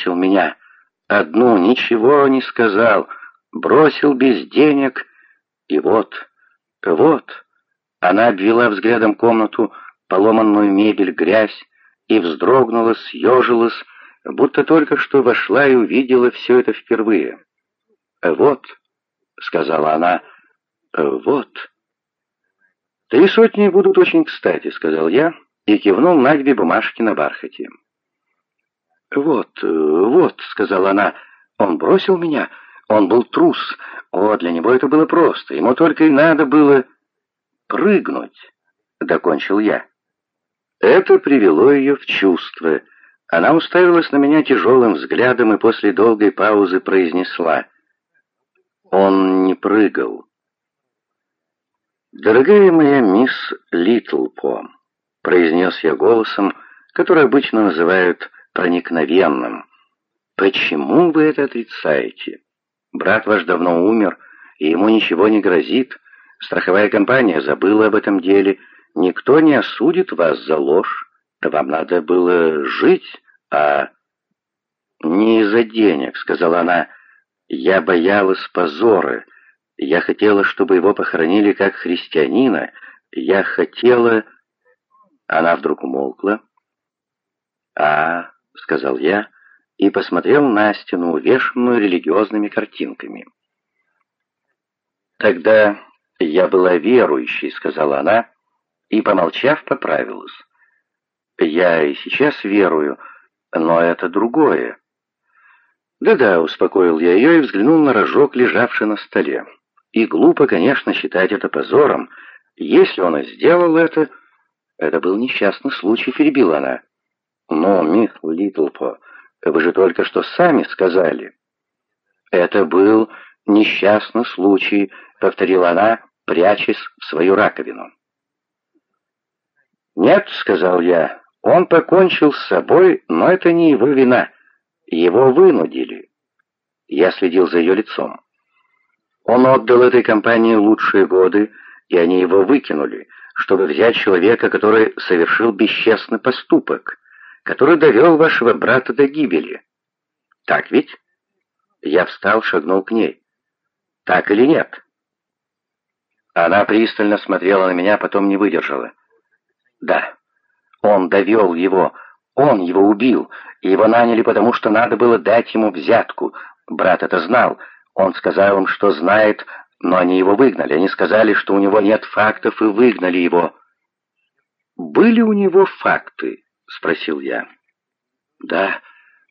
бросил меня. Одну ничего не сказал, бросил без денег. И вот, вот, она обвела взглядом комнату, поломанную мебель, грязь, и вздрогнула, съежилась, будто только что вошла и увидела все это впервые. «Вот», — сказала она, — «вот». «Три сотни будут очень кстати», — сказал я и кивнул на две бумажки на бархате. «Вот, вот», — сказала она, — «он бросил меня, он был трус. О, для него это было просто, ему только и надо было прыгнуть», — докончил я. Это привело ее в чувство. Она уставилась на меня тяжелым взглядом и после долгой паузы произнесла. «Он не прыгал». «Дорогая моя мисс Литлпо», — произнес я голосом, который обычно называют проникновенным. «Почему вы это отрицаете? Брат ваш давно умер, и ему ничего не грозит. Страховая компания забыла об этом деле. Никто не осудит вас за ложь. Вам надо было жить, а...» «Не из-за денег», — сказала она. «Я боялась позора». Я хотела, чтобы его похоронили как христианина. Я хотела...» Она вдруг умолкла. «А...» — сказал я и посмотрел на стену, увешанную религиозными картинками. «Тогда я была верующей», — сказала она, и, помолчав, поправилась. «Я и сейчас верую, но это другое». «Да-да», — успокоил я ее и взглянул на рожок, лежавший на столе. И глупо, конечно, считать это позором. Если он и сделал это... Это был несчастный случай, перебила она. Но, мисс Литлпо, вы же только что сами сказали. Это был несчастный случай, повторила она, прячась в свою раковину. «Нет», — сказал я, — «он покончил с собой, но это не его вина. Его вынудили». Я следил за ее лицом. Он отдал этой компании лучшие годы, и они его выкинули, чтобы взять человека, который совершил бесчестный поступок, который довел вашего брата до гибели. Так ведь? Я встал, шагнул к ней. Так или нет? Она пристально смотрела на меня, потом не выдержала. Да, он довел его, он его убил, и его наняли, потому что надо было дать ему взятку. Брат это знал, он сказал им, что знает, но они его выгнали. Они сказали, что у него нет фактов, и выгнали его. «Были у него факты?» — спросил я. «Да,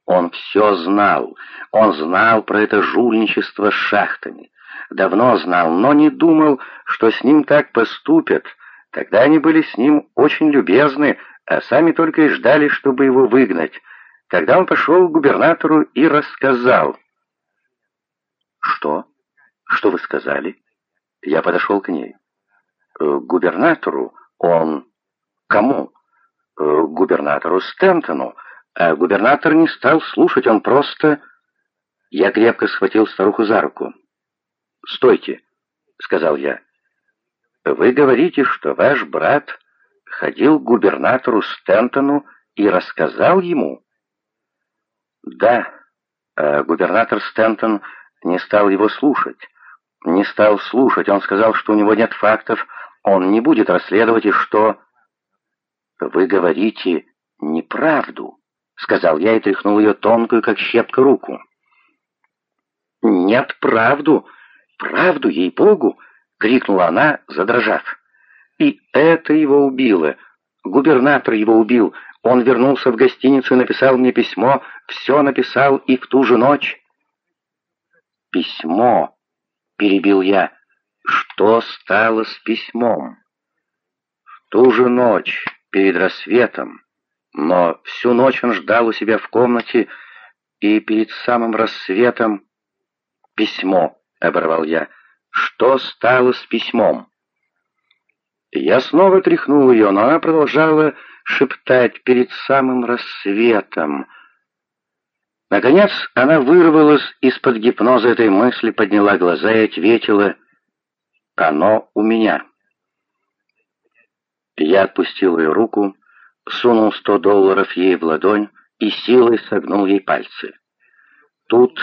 он все знал. Он знал про это жульничество с шахтами. Давно знал, но не думал, что с ним так поступят. Тогда они были с ним очень любезны, а сами только и ждали, чтобы его выгнать. Когда он пошел к губернатору и рассказал...» «Что? Что вы сказали?» Я подошел к ней. «К «Э, губернатору? Он... Кому?» «К «Э, губернатору Стентону. А губернатор не стал слушать, он просто...» Я крепко схватил старуху за руку. «Стойте», — сказал я. «Вы говорите, что ваш брат ходил к губернатору Стентону и рассказал ему?» «Да, а губернатор Стентон не стал его слушать. Не стал слушать, он сказал, что у него нет фактов, он не будет расследовать и что... «Вы говорите неправду», — сказал я и тряхнул ее тонкую, как щепка, руку. «Нет, правду, правду, ей-богу!» — крикнула она, задрожав. «И это его убило. Губернатор его убил. Он вернулся в гостиницу и написал мне письмо, все написал и в ту же ночь...» «Письмо!» — перебил я. «Что стало с письмом?» В ту же ночь, перед рассветом, но всю ночь он ждал у себя в комнате, и перед самым рассветом... «Письмо!» — оборвал я. «Что стало с письмом?» Я снова тряхнул ее, но она продолжала шептать перед самым рассветом — Наконец она вырвалась из-под гипноза этой мысли, подняла глаза и ответила «Оно у меня». Я отпустил ее руку, сунул сто долларов ей в ладонь и силой согнул ей пальцы. Тут